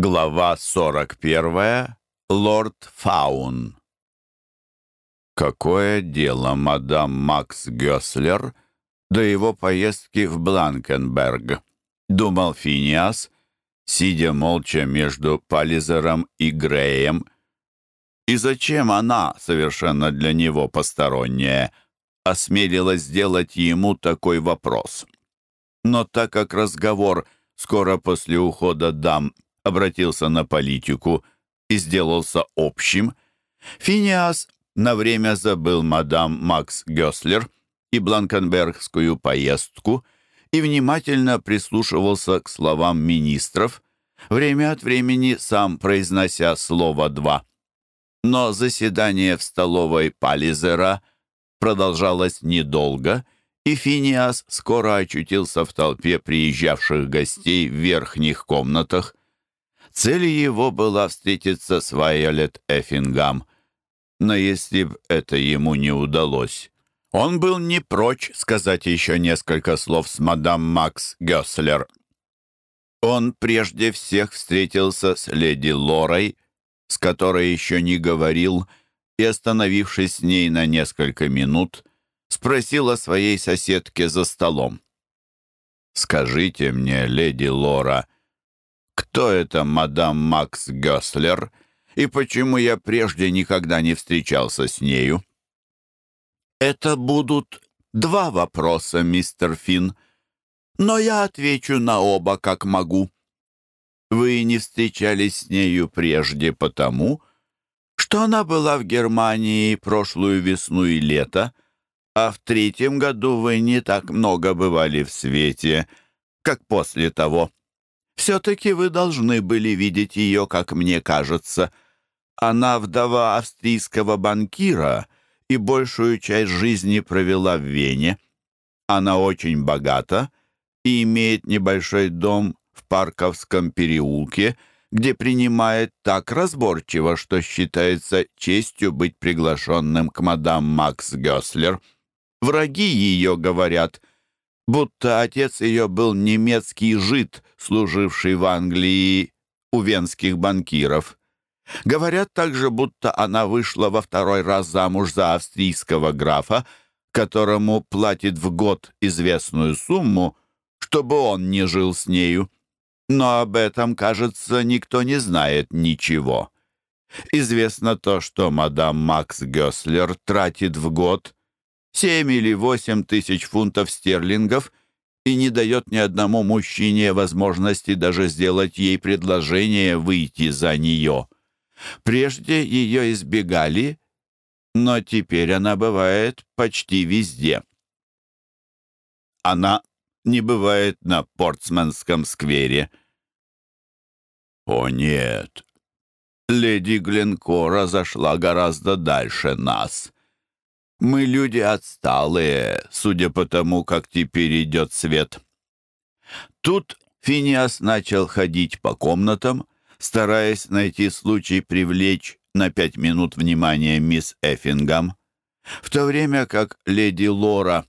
Глава 41. Лорд Фаун. Какое дело мадам Макс Гёслер до его поездки в Бланкенберг, думал Финиас, сидя молча между Паллизером и Греем. И зачем она, совершенно для него посторонняя, осмелилась сделать ему такой вопрос? Но так как разговор скоро после ухода дам обратился на политику и сделался общим, Финиас на время забыл мадам Макс Гёслер и Бланкенбергскую поездку и внимательно прислушивался к словам министров, время от времени сам произнося слово «два». Но заседание в столовой Пализера продолжалось недолго, и Финиас скоро очутился в толпе приезжавших гостей в верхних комнатах. Целью его была встретиться с Вайолет Эффингам. Но если б это ему не удалось, он был не прочь сказать еще несколько слов с мадам Макс Гёслер. Он прежде всех встретился с леди Лорой, с которой еще не говорил, и, остановившись с ней на несколько минут, спросил о своей соседке за столом. «Скажите мне, леди Лора, — кто это мадам Макс Гёслер и почему я прежде никогда не встречался с нею? Это будут два вопроса, мистер Финн, но я отвечу на оба, как могу. Вы не встречались с нею прежде потому, что она была в Германии прошлую весну и лето, а в третьем году вы не так много бывали в свете, как после того. Все-таки вы должны были видеть ее, как мне кажется. Она вдова австрийского банкира и большую часть жизни провела в Вене. Она очень богата и имеет небольшой дом в Парковском переулке, где принимает так разборчиво, что считается честью быть приглашенным к мадам Макс Гёслер. Враги ее говорят, будто отец ее был немецкий жид, служивший в Англии у венских банкиров. Говорят также, будто она вышла во второй раз замуж за австрийского графа, которому платит в год известную сумму, чтобы он не жил с нею. Но об этом, кажется, никто не знает ничего. Известно то, что мадам Макс Гёслер тратит в год семь или восемь тысяч фунтов стерлингов и не дает ни одному мужчине возможности даже сделать ей предложение выйти за нее. Прежде ее избегали, но теперь она бывает почти везде. Она не бывает на Портсманском сквере. О нет, леди Гленкора зашла гораздо дальше нас. Мы люди отсталые, судя по тому, как теперь идет свет. Тут Финиас начал ходить по комнатам, стараясь найти случай привлечь на пять минут внимание мисс Эффингам, в то время как леди Лора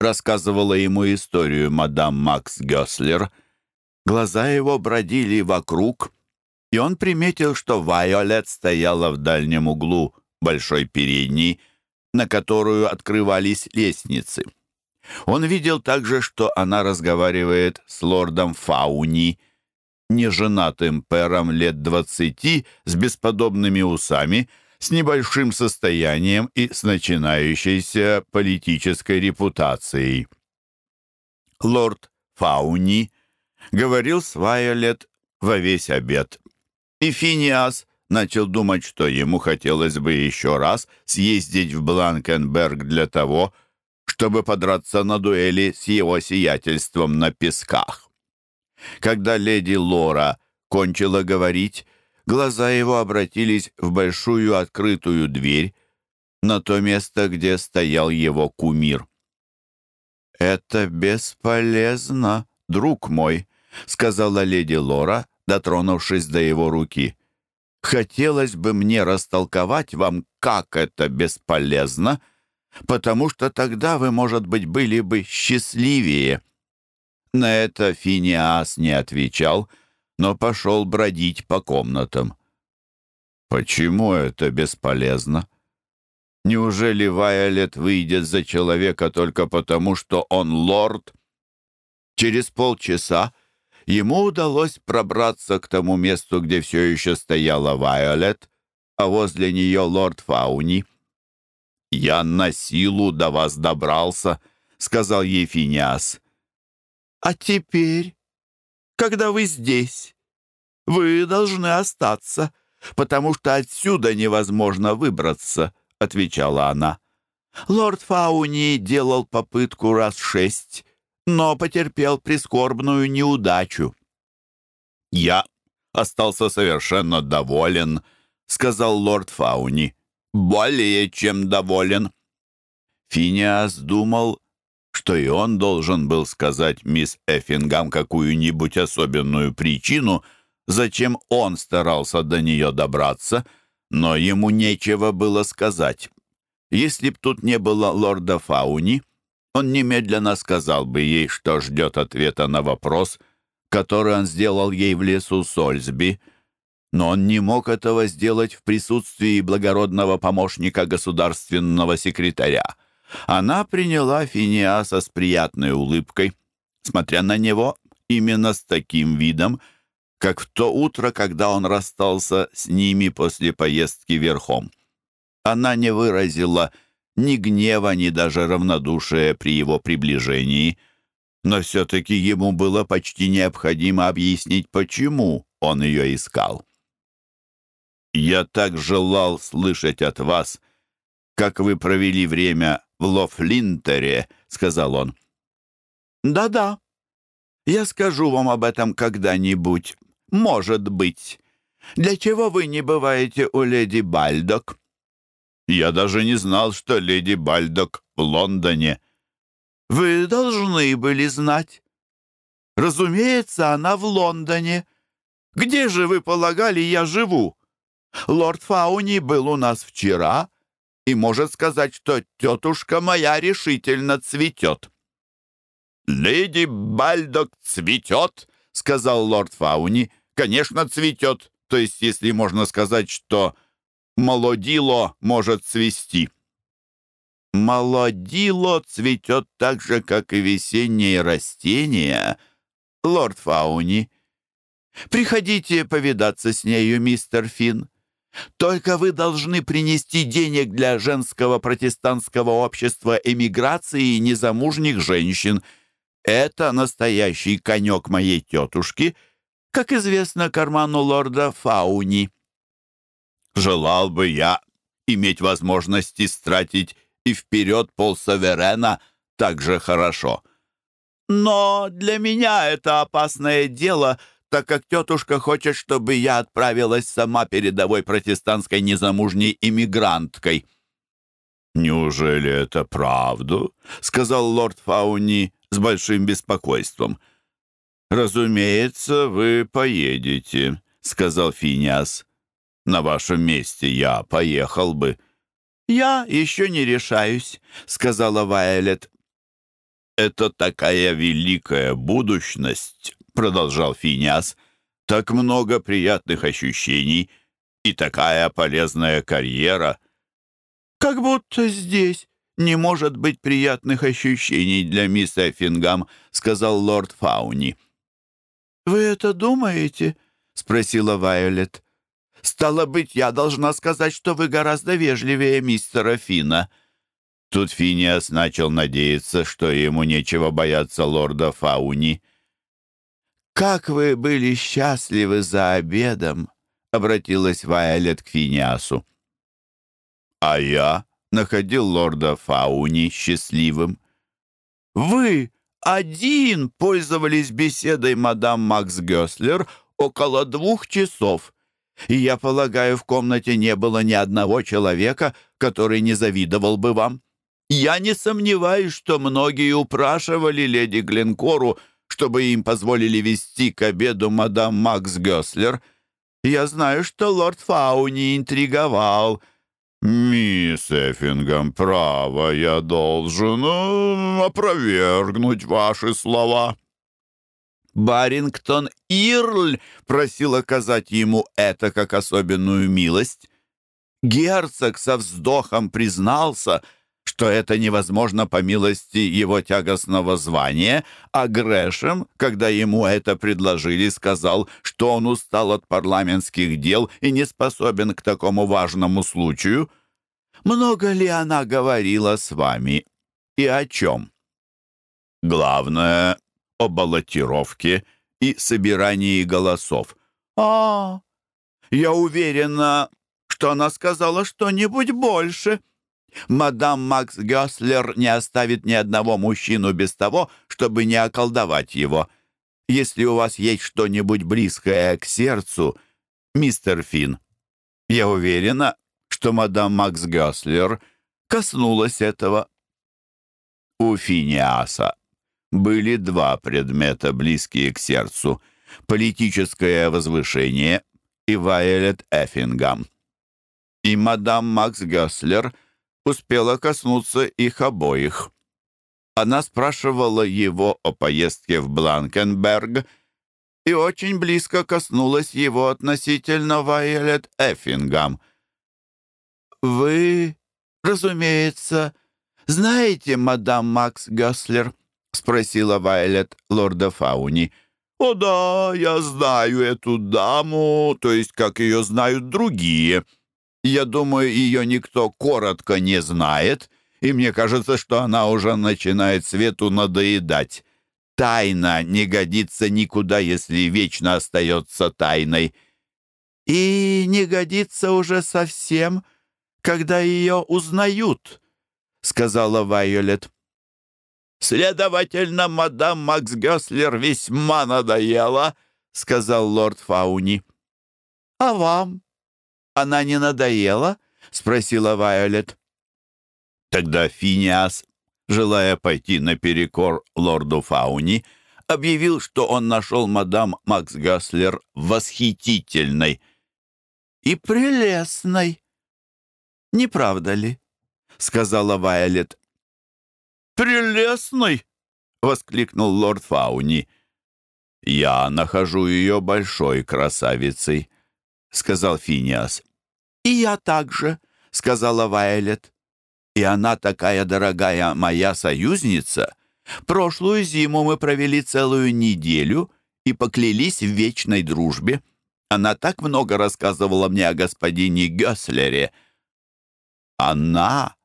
рассказывала ему историю мадам Макс Гёслер, глаза его бродили вокруг, и он приметил, что Вайолет стояла в дальнем углу большой передней, на которую открывались лестницы. Он видел также, что она разговаривает с лордом Фауни, неженатым пером лет двадцати, с бесподобными усами, с небольшим состоянием и с начинающейся политической репутацией. Лорд Фауни говорил с Вайолет во весь обед. И Финиас начал думать, что ему хотелось бы еще раз съездить в Бланкенберг для того, чтобы подраться на дуэли с его сиятельством на песках. Когда леди Лора кончила говорить, глаза его обратились в большую открытую дверь на то место, где стоял его кумир. «Это бесполезно, друг мой», — сказала леди Лора, дотронувшись до его руки. Хотелось бы мне растолковать вам, как это бесполезно, потому что тогда вы, может быть, были бы счастливее». На это Финиас не отвечал, но пошел бродить по комнатам. Почему это бесполезно? Неужели Вайолет выйдет за человека только потому, что он лорд? Через полчаса ему удалось пробраться к тому месту, где все еще стояла Вайолет, а возле нее лорд Фауни. «Я на силу до вас добрался», — сказал ей Финиас. «А теперь, когда вы здесь, вы должны остаться», потому что отсюда невозможно выбраться», — отвечала она. «Лорд Фауни делал попытку раз шесть, но потерпел прискорбную неудачу». «Я остался совершенно доволен», — сказал лорд Фауни. «Более чем доволен». Финиас думал, что и он должен был сказать мисс Эффингам какую-нибудь особенную причину — зачем он старался до нее добраться, но ему нечего было сказать. Если б тут не было лорда Фауни, он немедленно сказал бы ей, что ждет ответа на вопрос, который он сделал ей в лесу Сольсби, но он не мог этого сделать в присутствии благородного помощника государственного секретаря. Она приняла Финиаса с приятной улыбкой, смотря на него именно с таким видом, как в то утро, когда он расстался с ними после поездки верхом. Она не выразила ни гнева, ни даже равнодушия при его приближении, но все-таки ему было почти необходимо объяснить, почему он ее искал. «Я так желал слышать от вас, как вы провели время в Лофлинтере», — сказал он. «Да-да, я скажу вам об этом когда-нибудь, может быть. Для чего вы не бываете у леди Бальдок?» «Я даже не знал, что леди Бальдок в Лондоне». «Вы должны были знать. Разумеется, она в Лондоне. Где же вы полагали, я живу? Лорд Фауни был у нас вчера и может сказать, что тетушка моя решительно цветет». «Леди Бальдок цветет?» — сказал лорд Фауни. Конечно, цветет. То есть, если можно сказать, что молодило может цвести. Молодило цветет так же, как и весенние растения, лорд Фауни. Приходите повидаться с нею, мистер Финн. Только вы должны принести денег для женского протестантского общества эмиграции незамужних женщин. Это настоящий конек моей тетушки — как известно карману лорда Фауни. Желал бы я иметь возможность истратить и вперед полсаверена так же хорошо. Но для меня это опасное дело, так как тетушка хочет, чтобы я отправилась сама передовой протестантской незамужней иммигранткой. «Неужели это правда?» — сказал лорд Фауни с большим беспокойством. — «Разумеется, вы поедете», — сказал Финиас. «На вашем месте я поехал бы». «Я еще не решаюсь», — сказала Вайолет. «Это такая великая будущность», — продолжал Финиас. «Так много приятных ощущений и такая полезная карьера». «Как будто здесь не может быть приятных ощущений для мисс Эффингам», — сказал лорд Фауни. «Вы это думаете?» — спросила Вайолет. «Стало быть, я должна сказать, что вы гораздо вежливее мистера Фина». Тут Финиас начал надеяться, что ему нечего бояться лорда Фауни. «Как вы были счастливы за обедом!» — обратилась Вайолет к Финиасу. «А я находил лорда Фауни счастливым». «Вы один пользовались беседой мадам Макс Гёслер около двух часов. И я полагаю, в комнате не было ни одного человека, который не завидовал бы вам. Я не сомневаюсь, что многие упрашивали леди Гленкору, чтобы им позволили вести к обеду мадам Макс Гёслер. Я знаю, что лорд Фауни интриговал — «Мисс Эффингем, право, я должен э, опровергнуть ваши слова». Барингтон Ирль просил оказать ему это как особенную милость. Герцог со вздохом признался, что это невозможно по милости его тягостного звания, а Грэшем, когда ему это предложили, сказал, что он устал от парламентских дел и не способен к такому важному случаю. Много ли она говорила с вами и о чем? Главное, о баллотировке и собирании голосов. «А, я уверена, что она сказала что-нибудь больше. Мадам Макс Гёслер не оставит ни одного мужчину без того, чтобы не околдовать его. Если у вас есть что-нибудь близкое к сердцу, мистер Финн, я уверена, что мадам Макс Гёслер коснулась этого». У Финиаса были два предмета, близкие к сердцу — политическое возвышение и Вайолет Эффингам. И мадам Макс Гёслер успела коснуться их обоих. Она спрашивала его о поездке в Бланкенберг и очень близко коснулась его относительно Вайолет Эффингам. «Вы, разумеется, знаете мадам Макс Гёслер?» — спросила Вайлет лорда Фауни. «О да, я знаю эту даму, то есть как ее знают другие. Я думаю, ее никто коротко не знает, и мне кажется, что она уже начинает свету надоедать. Тайна не годится никуда, если вечно остается тайной. И не годится уже совсем, когда ее узнают», — сказала Вайолет. «Следовательно, мадам Макс Гёслер весьма надоела», — сказал лорд Фауни. «А вам? Она не надоела?» — спросила Вайолет. Тогда Финиас, желая пойти наперекор лорду Фауни, объявил, что он нашел мадам Макс Гёслер восхитительной и прелестной. «Не правда ли?» — сказала Вайолет прелестной!» — воскликнул лорд Фауни. «Я нахожу ее большой красавицей», — сказал Финиас. «И я также», — сказала Вайлет. «И она такая дорогая моя союзница. Прошлую зиму мы провели целую неделю и поклялись в вечной дружбе. Она так много рассказывала мне о господине Гёслере». «Она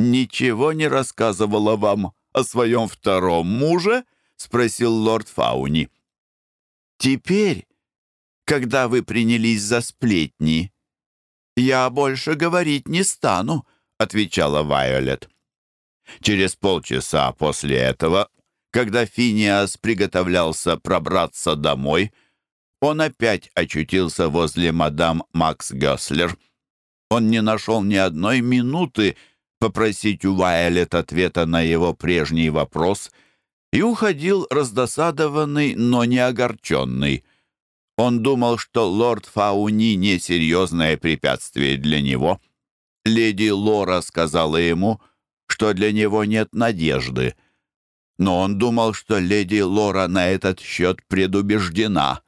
ничего не рассказывала вам о своем втором муже?» — спросил лорд Фауни. «Теперь, когда вы принялись за сплетни, я больше говорить не стану», — отвечала Вайолет. Через полчаса после этого, когда Финиас приготовлялся пробраться домой, он опять очутился возле мадам Макс Гёслер. Он не нашел ни одной минуты, попросить у Вайлет ответа на его прежний вопрос и уходил раздосадованный, но не огорченный. Он думал, что лорд Фауни — несерьезное препятствие для него. Леди Лора сказала ему, что для него нет надежды. Но он думал, что леди Лора на этот счет предубеждена.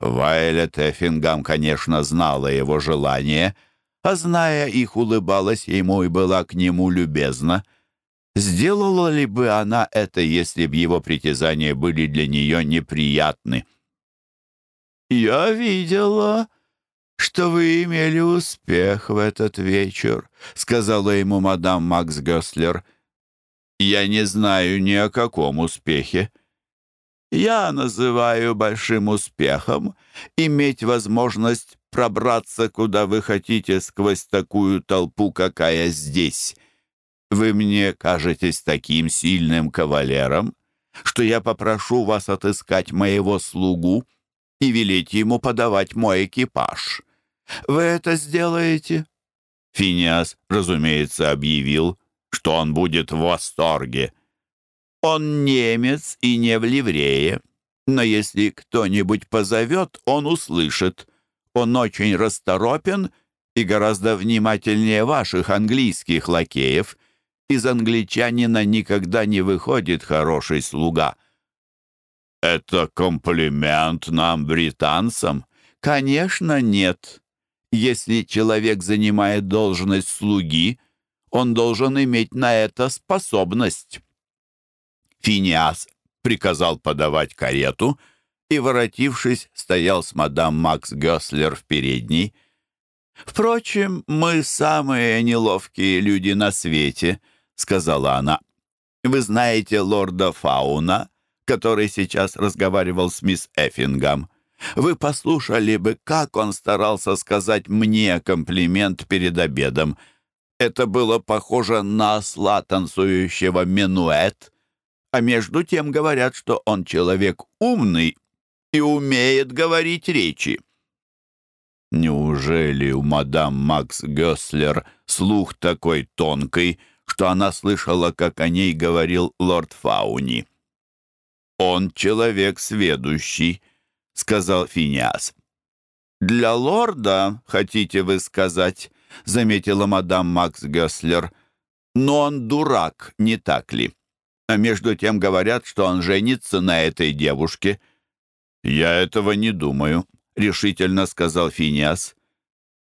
Вайлет Эффингам, конечно, знала его желание — а зная их, улыбалась ему и была к нему любезна. Сделала ли бы она это, если б его притязания были для нее неприятны? «Я видела, что вы имели успех в этот вечер», — сказала ему мадам Макс Гёслер. «Я не знаю ни о каком успехе. Я называю большим успехом иметь возможность пробраться куда вы хотите сквозь такую толпу, какая здесь. Вы мне кажетесь таким сильным кавалером, что я попрошу вас отыскать моего слугу и велеть ему подавать мой экипаж. Вы это сделаете?» Финиас, разумеется, объявил, что он будет в восторге. Он немец и не в ливрее, но если кто-нибудь позовет, он услышит — он очень расторопен и гораздо внимательнее ваших английских лакеев. Из англичанина никогда не выходит хороший слуга. это комплимент нам, британцам? Конечно, нет. Если человек занимает должность слуги, он должен иметь на это способность. Финиас приказал подавать карету и, воротившись, стоял с мадам Макс Гёслер в передней. «Впрочем, мы самые неловкие люди на свете», — сказала она. «Вы знаете лорда Фауна, который сейчас разговаривал с мисс Эффингом. Вы послушали бы, как он старался сказать мне комплимент перед обедом. Это было похоже на осла, танцующего минуэт. А между тем говорят, что он человек умный и умеет говорить речи. Неужели у мадам Макс Гёслер слух такой тонкий, что она слышала, как о ней говорил лорд Фауни? «Он человек сведущий», — сказал Финиас. «Для лорда, хотите вы сказать», — заметила мадам Макс Гёслер. «Но он дурак, не так ли? А между тем говорят, что он женится на этой девушке». «Я этого не думаю», — решительно сказал Финиас.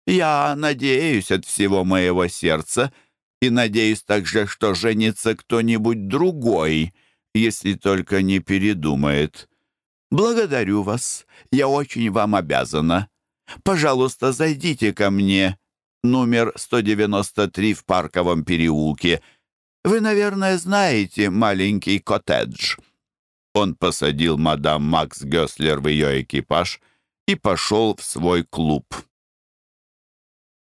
«Я надеюсь от всего моего сердца и надеюсь также, что женится кто-нибудь другой, если только не передумает. Благодарю вас, я очень вам обязана. Пожалуйста, зайдите ко мне, номер 193 в Парковом переулке. Вы, наверное, знаете маленький коттедж». Он посадил мадам Макс Гёслер в ее экипаж и пошел в свой клуб.